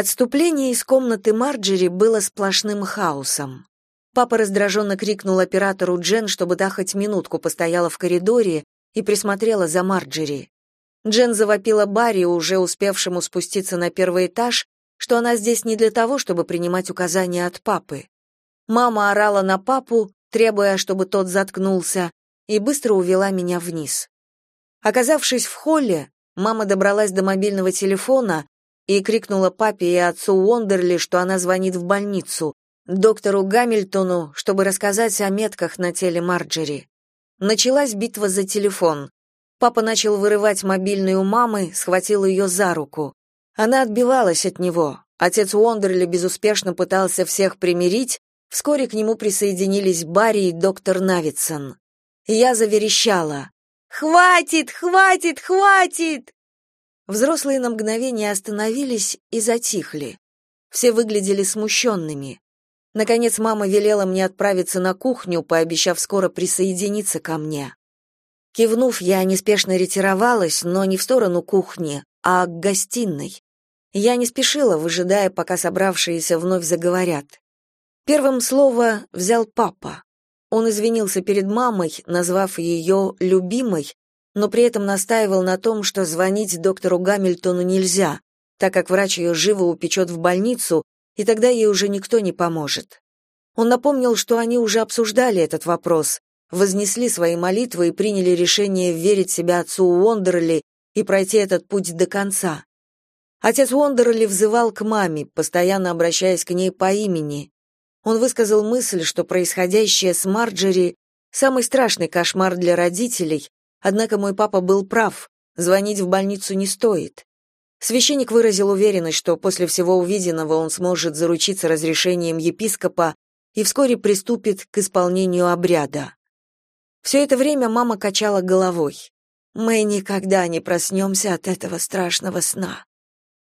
Отступление из комнаты Марджери было сплошным хаосом. Папа раздраженно крикнул оператору Джен, чтобы та хоть минутку постояла в коридоре и присмотрела за Марджери. Джен завопила Барри, уже успевшему спуститься на первый этаж, что она здесь не для того, чтобы принимать указания от папы. Мама орала на папу, требуя, чтобы тот заткнулся, и быстро увела меня вниз. Оказавшись в холле, мама добралась до мобильного телефона и крикнула папе и отцу Уондерли, что она звонит в больницу, доктору Гамильтону, чтобы рассказать о метках на теле Марджери. Началась битва за телефон. Папа начал вырывать мобильный у мамы, схватил ее за руку. Она отбивалась от него. Отец Уондерли безуспешно пытался всех примирить, вскоре к нему присоединились Барри и доктор Навитсон. Я заверещала. «Хватит! Хватит! Хватит!» Взрослые на мгновение остановились и затихли. Все выглядели смущенными. Наконец мама велела мне отправиться на кухню, пообещав скоро присоединиться ко мне. Кивнув, я неспешно ретировалась, но не в сторону кухни, а к гостиной. Я не спешила, выжидая, пока собравшиеся вновь заговорят. Первым слово взял папа. Он извинился перед мамой, назвав ее «любимой», но при этом настаивал на том, что звонить доктору Гамильтону нельзя, так как врач ее живо упечет в больницу, и тогда ей уже никто не поможет. Он напомнил, что они уже обсуждали этот вопрос, вознесли свои молитвы и приняли решение верить себя отцу Уондерли и пройти этот путь до конца. Отец Уондерли взывал к маме, постоянно обращаясь к ней по имени. Он высказал мысль, что происходящее с Марджери — самый страшный кошмар для родителей, Однако мой папа был прав, звонить в больницу не стоит. Священник выразил уверенность, что после всего увиденного он сможет заручиться разрешением епископа и вскоре приступит к исполнению обряда. Все это время мама качала головой. «Мы никогда не проснемся от этого страшного сна».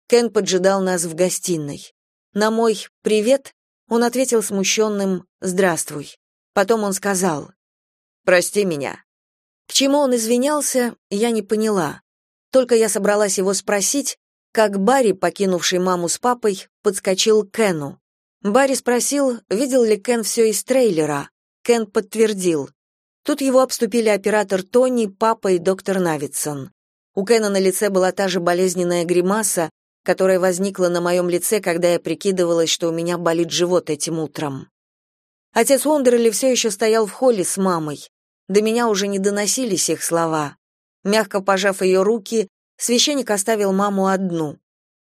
Кен поджидал нас в гостиной. На мой «привет» он ответил смущенным «здравствуй». Потом он сказал «Прости меня, к чему он извинялся, я не поняла. Только я собралась его спросить, как Барри, покинувший маму с папой, подскочил к Кену. Барри спросил, видел ли Кен все из трейлера. Кен подтвердил. Тут его обступили оператор Тони, папа и доктор Навитсон. У Кена на лице была та же болезненная гримаса, которая возникла на моем лице, когда я прикидывалась, что у меня болит живот этим утром. Отец Уондерли все еще стоял в холле с мамой. До меня уже не доносились их слова. Мягко пожав ее руки, священник оставил маму одну.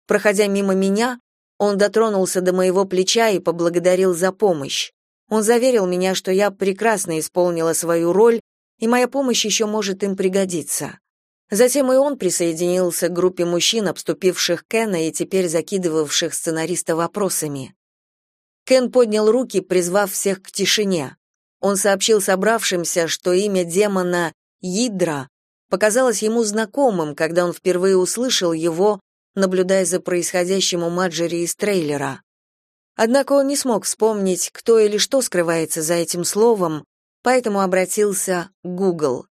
Проходя мимо меня, он дотронулся до моего плеча и поблагодарил за помощь. Он заверил меня, что я прекрасно исполнила свою роль, и моя помощь еще может им пригодиться. Затем и он присоединился к группе мужчин, обступивших Кена и теперь закидывавших сценариста вопросами. Кен поднял руки, призвав всех к тишине. Он сообщил собравшимся, что имя демона Йидра показалось ему знакомым, когда он впервые услышал его, наблюдая за происходящим у Маджери из трейлера. Однако он не смог вспомнить, кто или что скрывается за этим словом, поэтому обратился к Google.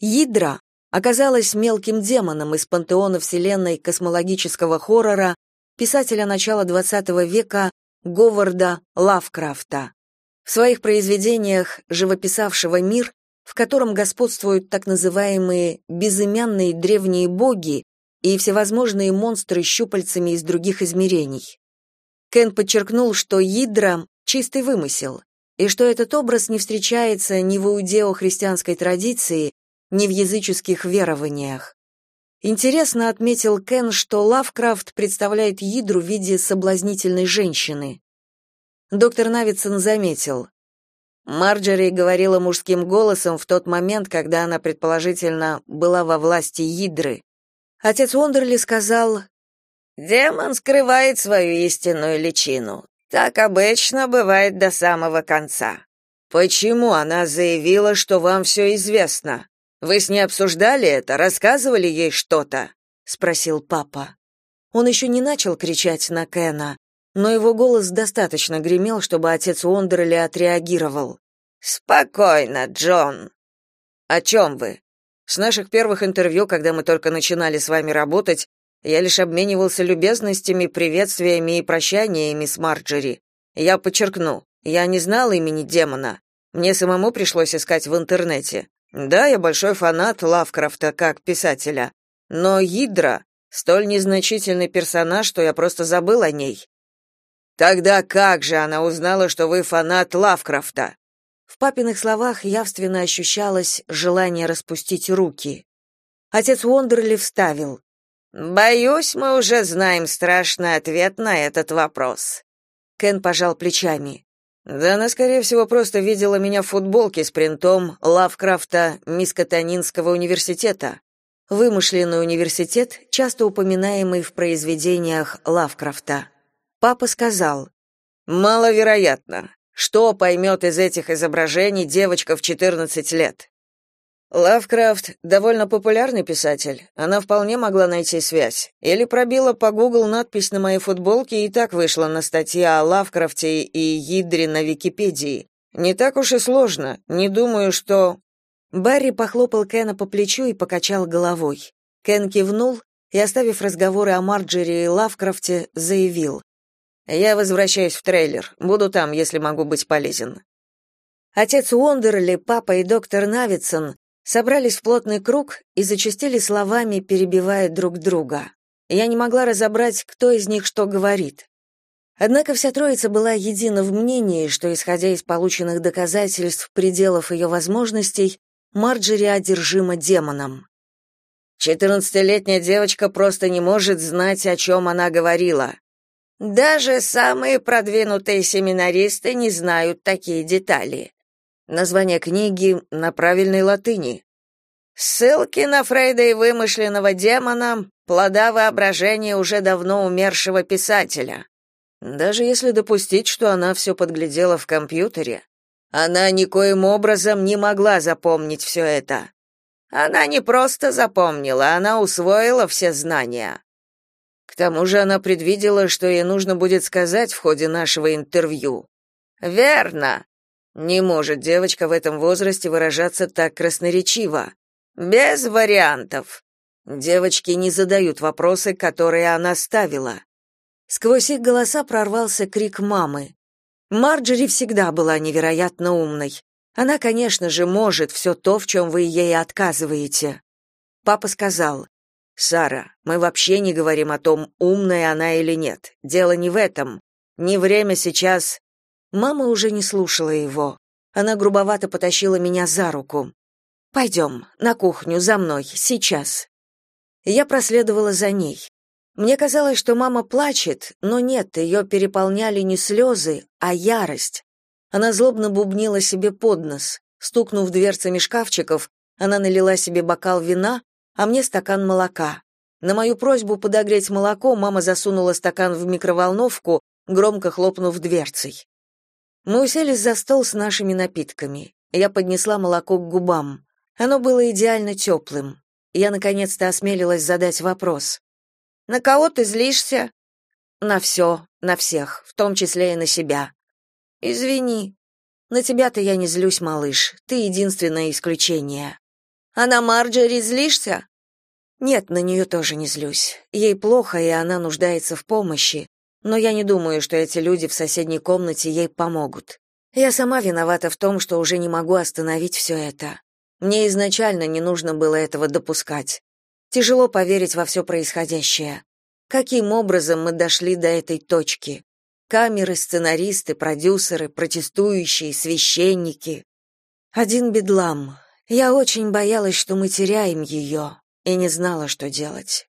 Йидра оказалась мелким демоном из пантеона вселенной космологического хоррора писателя начала XX века Говарда Лавкрафта. В своих произведениях, живописавшего мир, в котором господствуют так называемые безымянные древние боги и всевозможные монстры с щупальцами из других измерений. Кен подчеркнул, что Идра — чистый вымысел, и что этот образ не встречается ни в иудео-христианской традиции, ни в языческих верованиях. Интересно отметил Кен, что Лавкрафт представляет Идру в виде соблазнительной женщины. Доктор Навидсон заметил. Марджери говорила мужским голосом в тот момент, когда она, предположительно, была во власти Идры. Отец Уондерли сказал, «Демон скрывает свою истинную личину. Так обычно бывает до самого конца». «Почему она заявила, что вам все известно? Вы с ней обсуждали это, рассказывали ей что-то?» — спросил папа. Он еще не начал кричать на Кена, но его голос достаточно гремел, чтобы отец Уондерли отреагировал. «Спокойно, Джон». «О чем вы?» «С наших первых интервью, когда мы только начинали с вами работать, Я лишь обменивался любезностями, приветствиями и прощаниями с Марджери. Я подчеркну, я не знал имени демона. Мне самому пришлось искать в интернете. Да, я большой фанат Лавкрафта как писателя, но Гидра столь незначительный персонаж, что я просто забыл о ней. Тогда как же она узнала, что вы фанат Лавкрафта? В папиных словах явственно ощущалось желание распустить руки. Отец Уондерли вставил: "Боюсь, мы уже знаем страшный ответ на этот вопрос". Кен пожал плечами. Да она, скорее всего, просто видела меня в футболке с принтом Лавкрафта Мискотонинского университета. Вымышленный университет, часто упоминаемый в произведениях Лавкрафта. Папа сказал: "Маловероятно. Что поймет из этих изображений девочка в 14 лет?" Лавкрафт довольно популярный писатель. Она вполне могла найти связь. Или пробила по Google надпись на моей футболке и так вышла на статья о Лавкрафте и Йидре на Википедии. Не так уж и сложно. Не думаю, что Барри похлопал Кена по плечу и покачал головой. Кен кивнул и, оставив разговоры о Марджери и Лавкрафте, заявил: "Я возвращаюсь в трейлер. Буду там, если могу быть полезен". Отец Уондерли, папа и доктор Навидсон собрались в плотный круг и зачастили словами, перебивая друг друга. Я не могла разобрать, кто из них что говорит. Однако вся троица была едина в мнении, что, исходя из полученных доказательств пределов ее возможностей, Марджери одержима демоном. Четырнадцатилетняя девочка просто не может знать, о чем она говорила. Даже самые продвинутые семинаристы не знают такие детали. Название книги на правильной латыни. Ссылки на Фрейда и вымышленного демона — плода воображения уже давно умершего писателя. Даже если допустить, что она все подглядела в компьютере, она никоим образом не могла запомнить все это. Она не просто запомнила, она усвоила все знания. Тому же она предвидела, что ей нужно будет сказать в ходе нашего интервью. Верно. Не может девочка в этом возрасте выражаться так красноречиво. Без вариантов. Девочки не задают вопросы, которые она ставила. Сквозь их голоса прорвался крик мамы. Марджери всегда была невероятно умной. Она, конечно же, может все то, в чем вы ей отказываете. Папа сказал: "Сара, мы вообще не говорим о том, умная она или нет. Дело не в этом. Не время сейчас Мама уже не слушала его. Она грубовато потащила меня за руку. «Пойдем, на кухню, за мной, сейчас». Я проследовала за ней. Мне казалось, что мама плачет, но нет, ее переполняли не слезы, а ярость. Она злобно бубнила себе под нос. Стукнув дверцами шкафчиков, она налила себе бокал вина, а мне стакан молока. На мою просьбу подогреть молоко мама засунула стакан в микроволновку, громко хлопнув дверцей. Мы уселись за стол с нашими напитками. Я поднесла молоко к губам. Оно было идеально теплым. Я наконец-то осмелилась задать вопрос. «На кого ты злишься?» «На все, на всех, в том числе и на себя». «Извини». «На тебя-то я не злюсь, малыш. Ты единственное исключение». «А на Марджери злишься?» «Нет, на нее тоже не злюсь. Ей плохо, и она нуждается в помощи но я не думаю, что эти люди в соседней комнате ей помогут. Я сама виновата в том, что уже не могу остановить все это. Мне изначально не нужно было этого допускать. Тяжело поверить во все происходящее. Каким образом мы дошли до этой точки? Камеры, сценаристы, продюсеры, протестующие, священники. Один бедлам. Я очень боялась, что мы теряем ее, и не знала, что делать.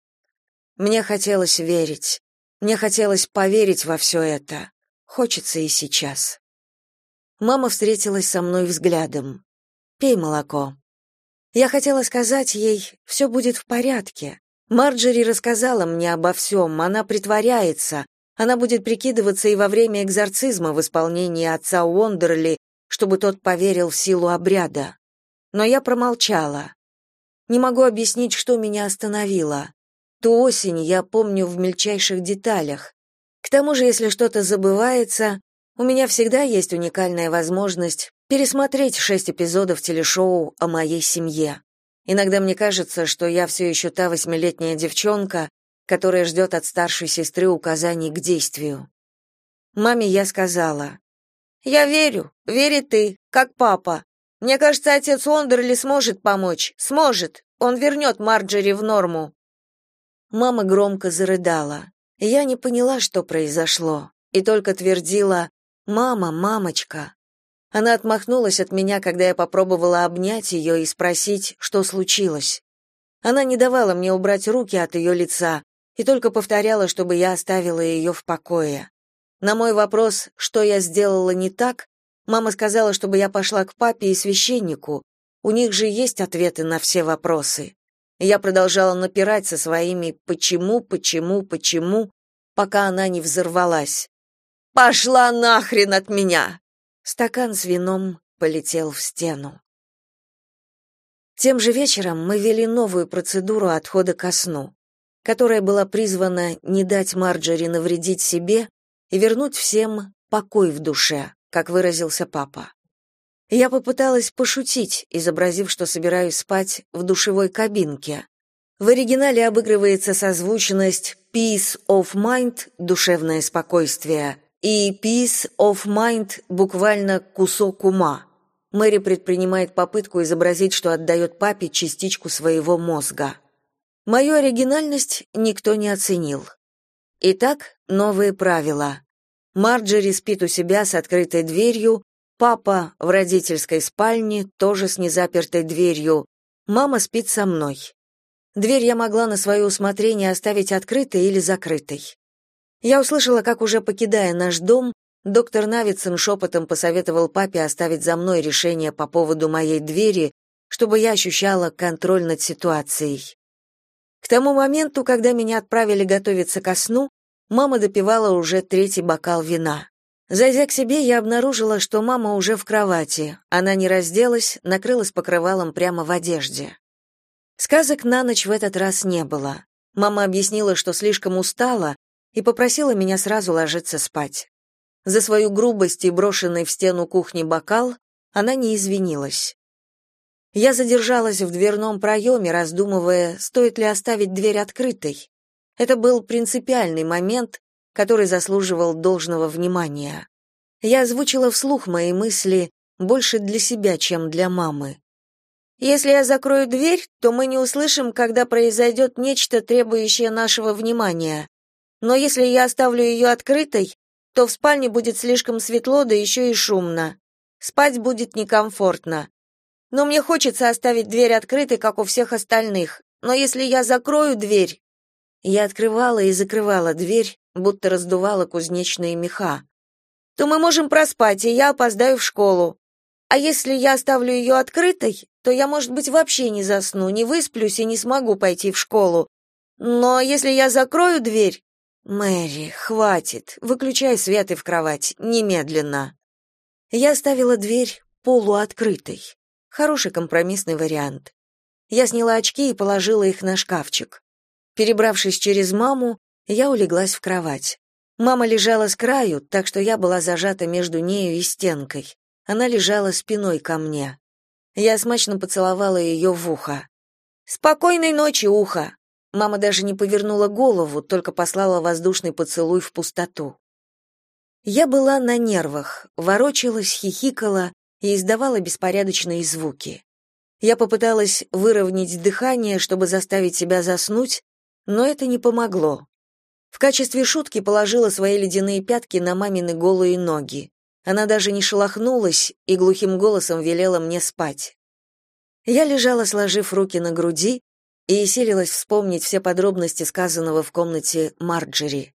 Мне хотелось верить, мне хотелось поверить во все это. Хочется и сейчас. Мама встретилась со мной взглядом. «Пей молоко». Я хотела сказать ей, все будет в порядке. Марджери рассказала мне обо всем, она притворяется. Она будет прикидываться и во время экзорцизма в исполнении отца Уондерли, чтобы тот поверил в силу обряда. Но я промолчала. Не могу объяснить, что меня остановило. Ту осень я помню в мельчайших деталях. К тому же, если что-то забывается, у меня всегда есть уникальная возможность пересмотреть шесть эпизодов телешоу о моей семье. Иногда мне кажется, что я все еще та восьмилетняя девчонка, которая ждет от старшей сестры указаний к действию. Маме я сказала, «Я верю, вери ты, как папа. Мне кажется, отец Уондерли сможет помочь, сможет, он вернет Марджери в норму». Мама громко зарыдала. Я не поняла, что произошло, и только твердила «Мама, мамочка». Она отмахнулась от меня, когда я попробовала обнять ее и спросить, что случилось. Она не давала мне убрать руки от ее лица и только повторяла, чтобы я оставила ее в покое. На мой вопрос, что я сделала не так, мама сказала, чтобы я пошла к папе и священнику. У них же есть ответы на все вопросы. Я продолжала напирать со своими «почему, почему, почему», пока она не взорвалась. «Пошла нахрен от меня!» Стакан с вином полетел в стену. Тем же вечером мы вели новую процедуру отхода ко сну, которая была призвана не дать Марджери навредить себе и вернуть всем покой в душе, как выразился папа. Я попыталась пошутить, изобразив, что собираюсь спать в душевой кабинке. В оригинале обыгрывается созвучность peace of mind душевное спокойствие и peace of mind буквально кусок ума. Мэри предпринимает попытку изобразить, что отдает папе частичку своего мозга. Мою оригинальность никто не оценил. Итак, новые правила. Марджери спит у себя с открытой дверью, Папа в родительской спальне, тоже с незапертой дверью. Мама спит со мной. Дверь я могла на свое усмотрение оставить открытой или закрытой. Я услышала, как уже покидая наш дом, доктор Навицын шепотом посоветовал папе оставить за мной решение по поводу моей двери, чтобы я ощущала контроль над ситуацией. К тому моменту, когда меня отправили готовиться ко сну, мама допивала уже третий бокал вина. Зайдя к себе, я обнаружила, что мама уже в кровати. Она не разделась, накрылась покрывалом прямо в одежде. Сказок на ночь в этот раз не было. Мама объяснила, что слишком устала, и попросила меня сразу ложиться спать. За свою грубость и брошенный в стену кухни бокал она не извинилась. Я задержалась в дверном проеме, раздумывая, стоит ли оставить дверь открытой. Это был принципиальный момент, который заслуживал должного внимания. Я озвучила вслух мои мысли больше для себя, чем для мамы. Если я закрою дверь, то мы не услышим, когда произойдет нечто, требующее нашего внимания. Но если я оставлю ее открытой, то в спальне будет слишком светло, да еще и шумно. Спать будет некомфортно. Но мне хочется оставить дверь открытой, как у всех остальных. Но если я закрою дверь... Я открывала и закрывала дверь, будто раздувала кузнечные меха. То мы можем проспать, и я опоздаю в школу. А если я оставлю ее открытой, то я, может быть, вообще не засну, не высплюсь и не смогу пойти в школу. Но если я закрою дверь... Мэри, хватит. Выключай свет и в кровать, немедленно. Я оставила дверь полуоткрытой. Хороший компромиссный вариант. Я сняла очки и положила их на шкафчик. Перебравшись через маму, я улеглась в кровать. Мама лежала с краю, так что я была зажата между нею и стенкой. Она лежала спиной ко мне. Я смачно поцеловала ее в ухо. «Спокойной ночи, ухо!» Мама даже не повернула голову, только послала воздушный поцелуй в пустоту. Я была на нервах, ворочалась, хихикала и издавала беспорядочные звуки. Я попыталась выровнять дыхание, чтобы заставить себя заснуть, но это не помогло. В качестве шутки положила свои ледяные пятки на мамины голые ноги. Она даже не шелохнулась и глухим голосом велела мне спать. Я лежала, сложив руки на груди, и силилась вспомнить все подробности сказанного в комнате Марджери.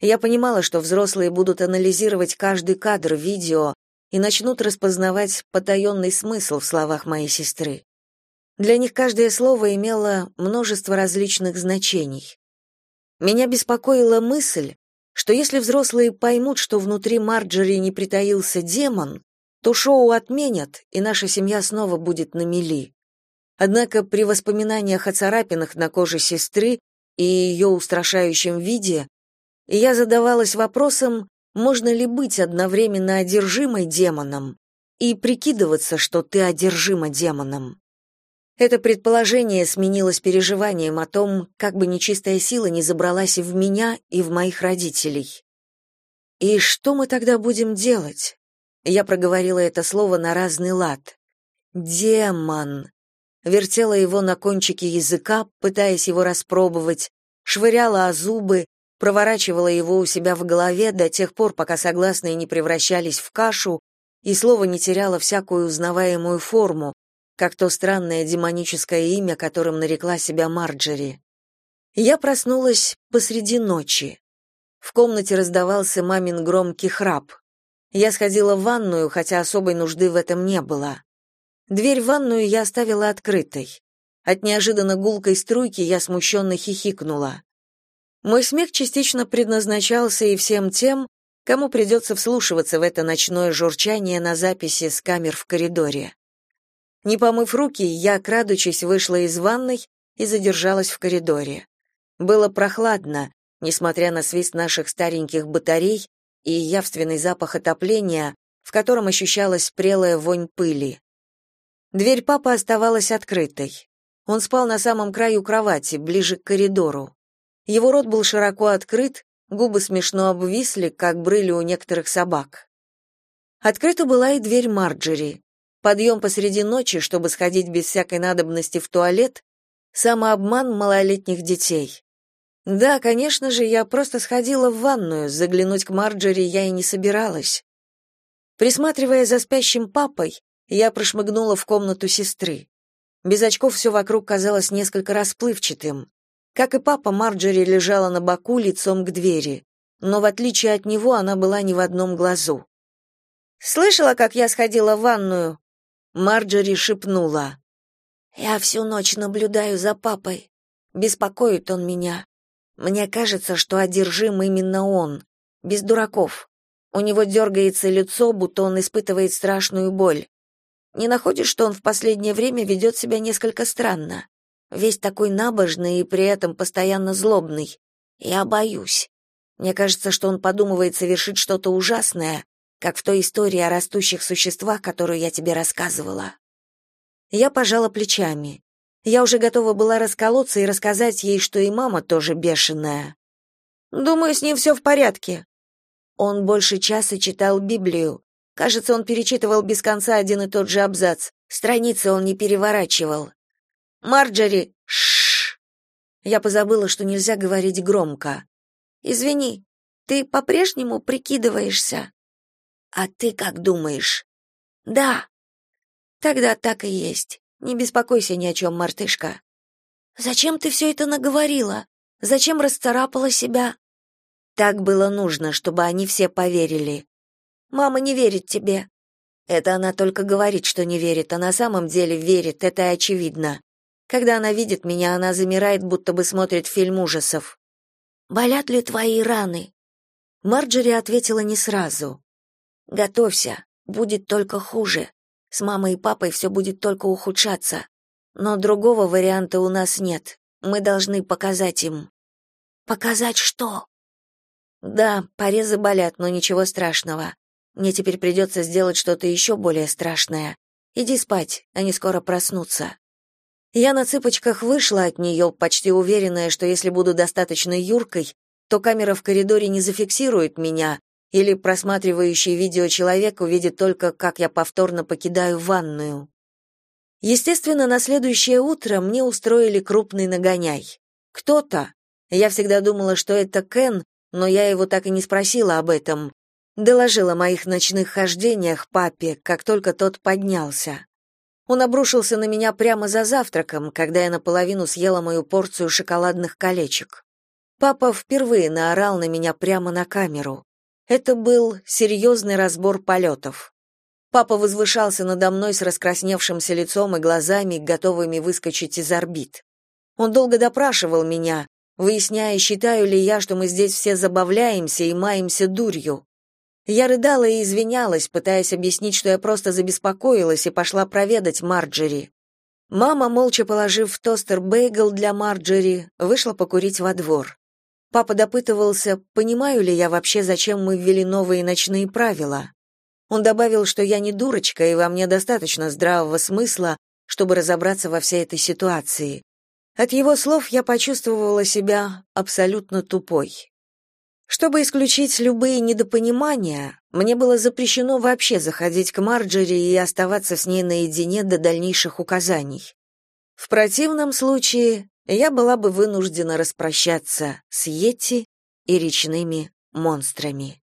Я понимала, что взрослые будут анализировать каждый кадр видео и начнут распознавать потаенный смысл в словах моей сестры. Для них каждое слово имело множество различных значений. Меня беспокоила мысль, что если взрослые поймут, что внутри Марджери не притаился демон, то шоу отменят, и наша семья снова будет на мели. Однако при воспоминаниях о царапинах на коже сестры и ее устрашающем виде я задавалась вопросом, можно ли быть одновременно одержимой демоном и прикидываться, что ты одержима демоном. Это предположение сменилось переживанием о том, как бы нечистая сила не забралась и в меня, и в моих родителей. «И что мы тогда будем делать?» Я проговорила это слово на разный лад. «Демон!» Вертела его на кончике языка, пытаясь его распробовать, швыряла о зубы, проворачивала его у себя в голове до тех пор, пока согласные не превращались в кашу, и слово не теряло всякую узнаваемую форму, как то странное демоническое имя, которым нарекла себя Марджери. Я проснулась посреди ночи. В комнате раздавался мамин громкий храп. Я сходила в ванную, хотя особой нужды в этом не было. Дверь в ванную я оставила открытой. От неожиданно гулкой струйки я смущенно хихикнула. Мой смех частично предназначался и всем тем, кому придется вслушиваться в это ночное журчание на записи с камер в коридоре. Не помыв руки, я, крадучись, вышла из ванной и задержалась в коридоре. Было прохладно, несмотря на свист наших стареньких батарей и явственный запах отопления, в котором ощущалась прелая вонь пыли. Дверь папы оставалась открытой. Он спал на самом краю кровати, ближе к коридору. Его рот был широко открыт, губы смешно обвисли, как брыли у некоторых собак. Открыта была и дверь Марджери. Подъем посреди ночи, чтобы сходить без всякой надобности в туалет, самообман малолетних детей. Да, конечно же, я просто сходила в ванную, заглянуть к Марджери я и не собиралась. Присматривая за спящим папой, я прошмыгнула в комнату сестры. Без очков все вокруг казалось несколько расплывчатым. Как и папа, Марджери лежала на боку лицом к двери, но в отличие от него она была не в одном глазу. «Слышала, как я сходила в ванную?» Марджери шепнула. «Я всю ночь наблюдаю за папой. Беспокоит он меня. Мне кажется, что одержим именно он. Без дураков. У него дергается лицо, будто он испытывает страшную боль. Не находишь, что он в последнее время ведет себя несколько странно? Весь такой набожный и при этом постоянно злобный. Я боюсь. Мне кажется, что он подумывает совершить что-то ужасное, как в той истории о растущих существах, которую я тебе рассказывала. Я пожала плечами. Я уже готова была расколоться и рассказать ей, что и мама тоже бешеная. Думаю, с ним все в порядке. Он больше часа читал Библию. Кажется, он перечитывал без конца один и тот же абзац. Страницы он не переворачивал. Марджери, шш. Я позабыла, что нельзя говорить громко. Извини, ты по-прежнему прикидываешься? А ты как думаешь? Да. Тогда так и есть. Не беспокойся ни о чем, мартышка. Зачем ты все это наговорила? Зачем расцарапала себя? Так было нужно, чтобы они все поверили. Мама не верит тебе. Это она только говорит, что не верит, а на самом деле верит, это очевидно. Когда она видит меня, она замирает, будто бы смотрит фильм ужасов. Болят ли твои раны? Марджери ответила не сразу. Готовься, будет только хуже. С мамой и папой все будет только ухудшаться. Но другого варианта у нас нет. Мы должны показать им. Показать что? Да, порезы болят, но ничего страшного. Мне теперь придется сделать что-то еще более страшное. Иди спать, они скоро проснутся. Я на цыпочках вышла от нее, почти уверенная, что если буду достаточно юркой, то камера в коридоре не зафиксирует меня, или просматривающий видео человек увидит только, как я повторно покидаю ванную. Естественно, на следующее утро мне устроили крупный нагоняй. Кто-то, я всегда думала, что это Кен, но я его так и не спросила об этом, доложил о моих ночных хождениях папе, как только тот поднялся. Он обрушился на меня прямо за завтраком, когда я наполовину съела мою порцию шоколадных колечек. Папа впервые наорал на меня прямо на камеру. Это был серьезный разбор полетов. Папа возвышался надо мной с раскрасневшимся лицом и глазами, готовыми выскочить из орбит. Он долго допрашивал меня, выясняя, считаю ли я, что мы здесь все забавляемся и маемся дурью. Я рыдала и извинялась, пытаясь объяснить, что я просто забеспокоилась и пошла проведать Марджери. Мама, молча положив в тостер бейгл для Марджери, вышла покурить во двор. Папа допытывался, понимаю ли я вообще, зачем мы ввели новые ночные правила. Он добавил, что я не дурочка, и во мне достаточно здравого смысла, чтобы разобраться во всей этой ситуации. От его слов я почувствовала себя абсолютно тупой. Чтобы исключить любые недопонимания, мне было запрещено вообще заходить к Марджери и оставаться с ней наедине до дальнейших указаний. В противном случае я была бы вынуждена распрощаться с Йети и речными монстрами.